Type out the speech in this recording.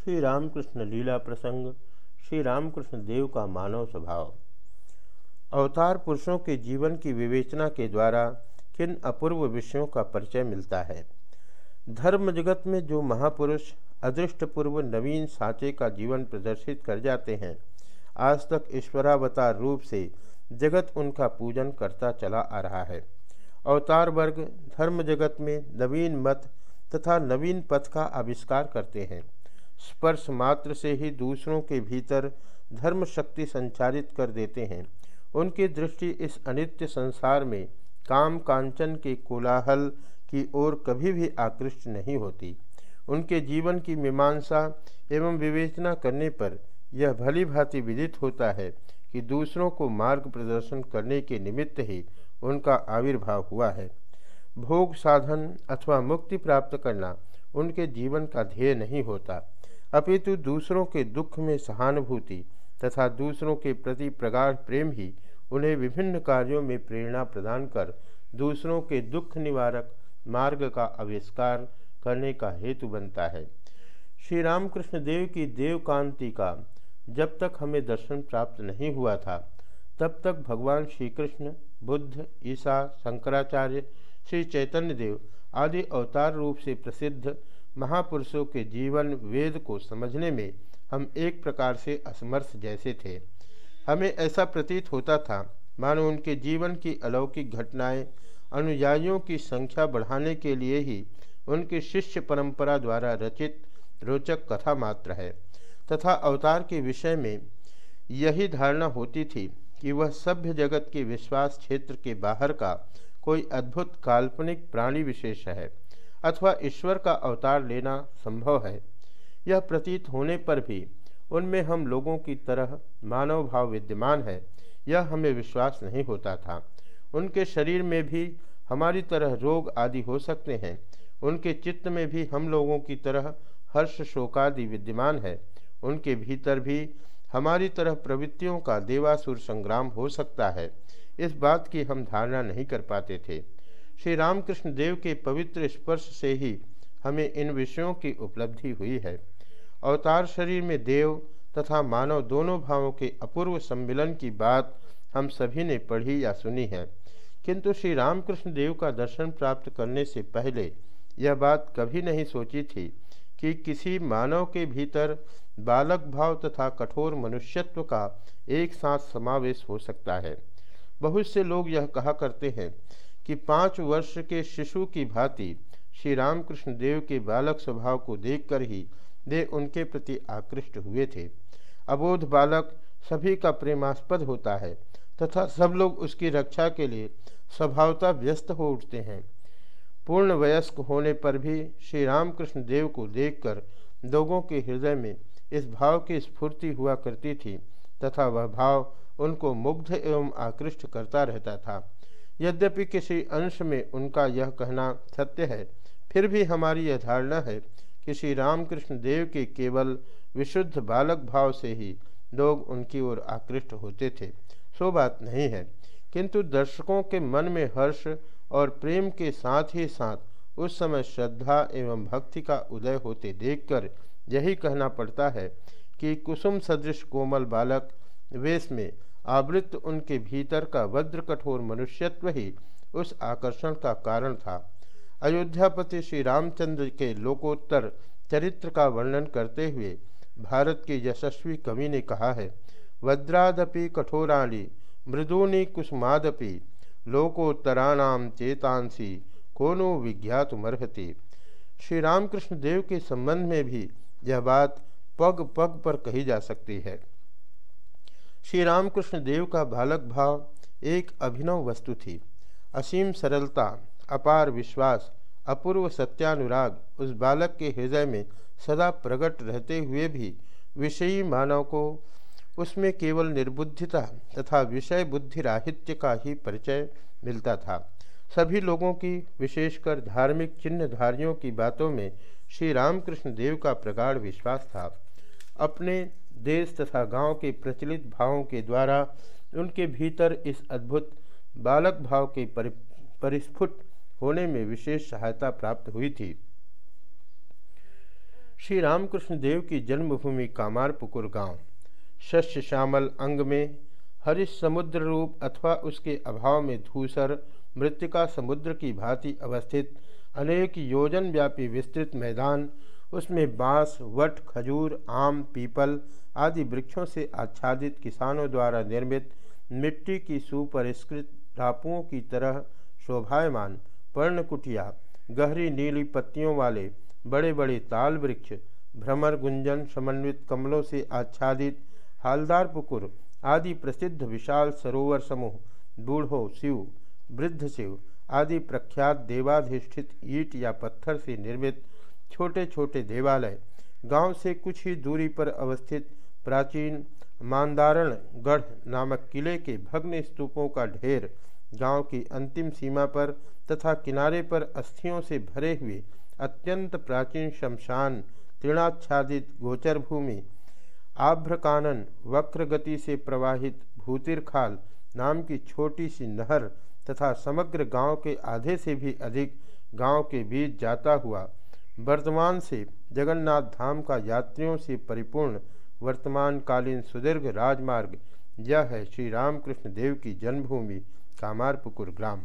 श्री रामकृष्ण लीला प्रसंग श्री रामकृष्ण देव का मानव स्वभाव। अवतार पुरुषों के जीवन की विवेचना के द्वारा किन अपूर्व विषयों का परिचय मिलता है? धर्म जगत में जो महापुरुष अदृष्टपूर्व नवीन साँचे का जीवन प्रदर्शित कर जाते हैं, आज तक ईश्वरावतार रूप से जगत उनका पूजन करता चला आ रहा है। अवतार वर्ग धर्म जगत में नवीन मत तथा नवीन पथ का आविष्कार करते हैं। स्पर्श मात्र से ही दूसरों के भीतर धर्म शक्ति संचारित कर देते हैं। उनकी दृष्टि इस अनित्य संसार में काम कांचन के कोलाहल की ओर कभी भी आकृष्ट नहीं होती। उनके जीवन की मीमांसा एवं विवेचना करने पर यह भली भांति विदित होता है कि दूसरों को मार्ग प्रदर्शन करने के निमित्त ही उनका आविर्भाव हुआ है। भोग साधन अथवा मुक्ति प्राप्त करना उनके जीवन का ध्येय नहीं होता। अपितु दूसरों के दुख में सहानुभूति तथा दूसरों के प्रति प्रगाढ़ प्रेम ही उन्हें विभिन्न कार्यों में प्रेरणा प्रदान कर दूसरों के दुख निवारक मार्ग का आविष्कार करने का हेतु बनता है। श्री रामकृष्ण देव की देवकांति का जब तक हमें दर्शन प्राप्त नहीं हुआ था, तब तक भगवान श्री कृष्ण बुद्ध, ईसा, शंकराचार्य, श्री चैतन्य देव आदि अवतार रूप से प्रसिद्ध महापुरुषों के जीवन वेद को समझने में हम एक प्रकार से असमर्थ जैसे थे। हमें ऐसा प्रतीत होता था, मानो उनके जीवन की अलौकिक घटनाएँ, अनुयायियों की संख्या बढ़ाने के लिए ही उनकी शिष्य परंपरा द्वारा रचित रोचक कथा मात्र है। तथा अवतार के विषय में यही धारणा होती थी कि वह सभ्य जगत के विश्वास क्षेत्र के बाहर का कोई अद्भुत काल्पनिक प्राणी विशेष है। अथवा ईश्वर का अवतार लेना संभव है। यह प्रतीत होने पर भी उनमें हम लोगों की तरह मानव भाव विद्यमान है। यह हमें विश्वास नहीं होता था। उनके शरीर में भी हमारी तरह रोग आदि हो सकते हैं। उनके चित्त में भी हम लोगों की तरह हर्ष शोकादि विद्यमान है। उनके भीतर भी हमारी तरह प्रवृत्तियों का देवासुर संग्राम हो सकता है। इस बात की हम धारणा नहीं कर पाते थे। श्री रामकृष्ण देव के पवित्र स्पर्श से ही हमें इन विषयों की उपलब्धि हुई है। अवतार शरीर में देव तथा मानव दोनों भावों के अपूर्व सम्मिलन की बात हम सभी ने पढ़ी या सुनी है। किंतु श्री रामकृष्ण देव का दर्शन प्राप्त करने से पहले यह बात कभी नहीं सोची थी कि किसी मानव के भीतर बालक भाव तथा कठोर मनुष्यत्व का एक साथ समावेश हो सकता है। बहुत से लोग यह कहा करते हैं कि पाँच वर्ष के शिशु की भांति श्री रामकृष्ण देव के बालक स्वभाव को देखकर ही वे उनके प्रति आकृष्ट हुए थे। अबोध बालक सभी का प्रेमास्पद होता है तथा सब लोग उसकी रक्षा के लिए स्वभावता व्यस्त हो उठते हैं। पूर्ण वयस्क होने पर भी श्री रामकृष्ण देव को देखकर लोगों के हृदय में इस भाव की स्फूर्ति हुआ करती थी तथा वह भाव उनको मुग्ध एवं आकृष्ट करता रहता था। यद्यपि किसी अंश में उनका यह कहना सत्य है, फिर भी हमारी यह धारणा है कि श्री रामकृष्ण देव के केवल विशुद्ध बालक भाव से ही लोग उनकी ओर आकृष्ट होते थे। सो बात नहीं है। किंतु दर्शकों के मन में हर्ष और प्रेम के साथ ही साथ उस समय श्रद्धा एवं भक्ति का उदय होते देखकर यही कहना पड़ता है कि कुसुम सदृश कोमल बालक वेश में आवृत्त उनके भीतर का वज्र कठोर मनुष्यत्व ही उस आकर्षण का कारण था। अयोध्यापति श्री रामचंद्र के लोकोत्तर चरित्र का वर्णन करते हुए भारत के यशस्वी कवि ने कहा है, वज्रादपि कठोराणी, मृदूनि कुसुमादपि लोकोत्तराणाम चेतांसी कोनो विज्ञातमर्हति। श्री रामकृष्ण देव के संबंध में भी यह बात पग पग पर कही जा सकती है। श्री रामकृष्ण देव का बालक भाव एक अभिनव वस्तु थी। असीम सरलता, अपार विश्वास, अपूर्व सत्यानुराग उस बालक के हृदय में सदा प्रकट रहते हुए भी विषयी मानव को उसमें केवल निर्बुद्धिता तथा विषय बुद्धि राहित्य का ही परिचय मिलता था। सभी लोगों की, विशेषकर धार्मिक चिन्हधारियों की बातों में श्री रामकृष्ण देव का प्रगाढ़ विश्वास था। अपने देश तथा गाँव के प्रचलित भावों के द्वारा उनके भीतर इस अद्भुत बालक भाव के परिस्फुट होने में विशेष सहायता प्राप्त हुई थी। श्री रामकृष्ण देव की जन्मभूमि कामारपुकुर गाँव। शस्य श्यामल अंग में हरिश समुद्र रूप अथवा उसके अभाव में धूसर मृतिका समुद्र की भांति अवस्थित अनेक योजन व्यापी विस्तृत मैदान उसमें बाँस, वट, खजूर, आम, पीपल आदि वृक्षों से आच्छादित किसानों द्वारा निर्मित मिट्टी की सुपरिष्कृत टापुओं की तरह शोभायमान पर्णकुटिया, गहरी नीली पत्तियों वाले बड़े बड़े ताल वृक्ष, भ्रमर गुंजन समन्वित कमलों से आच्छादित हालदार पुकुर आदि प्रसिद्ध विशाल सरोवर समूह, बूढ़ो शिव, वृद्ध शिव आदि प्रख्यात देवाधिष्ठित ईट या पत्थर से निर्मित छोटे छोटे देवालय, गाँव से कुछ ही दूरी पर अवस्थित प्राचीन मानदारण गढ़ नामक किले के भग्न स्तूपों का ढेर गाँव की अंतिम सीमा पर तथा किनारे पर अस्थियों से भरे हुए अत्यंत प्राचीन शमशान तृणाच्छादित गोचर भूमि आभ्रकानन वक्र गति से प्रवाहित भूतिरखाल नाम की छोटी सी नहर तथा समग्र गाँव के आधे से भी अधिक गाँव के बीच जाता हुआ वर्तमान से जगन्नाथ धाम का यात्रियों से परिपूर्ण वर्तमानकालीन सुदीर्घ राजमार्ग, यह है श्री रामकृष्ण देव की जन्मभूमि, कामारपुकुर ग्राम।